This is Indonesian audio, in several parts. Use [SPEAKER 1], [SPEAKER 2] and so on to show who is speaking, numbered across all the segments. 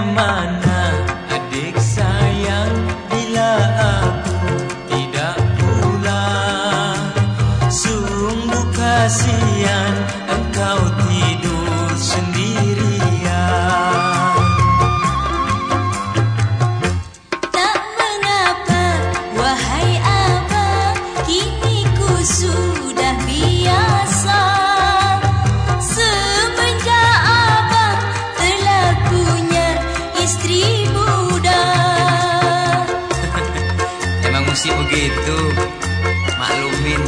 [SPEAKER 1] mana. Emosi begitu. Maklumin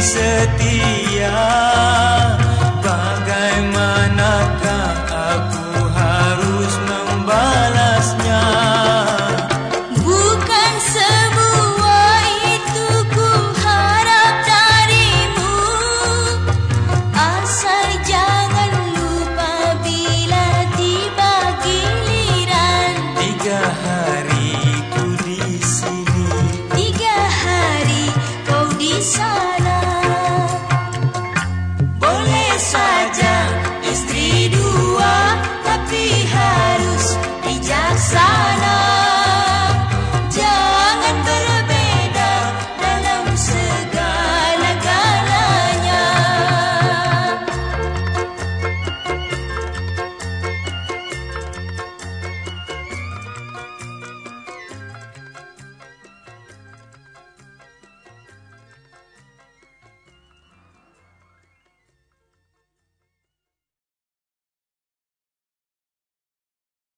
[SPEAKER 1] setia.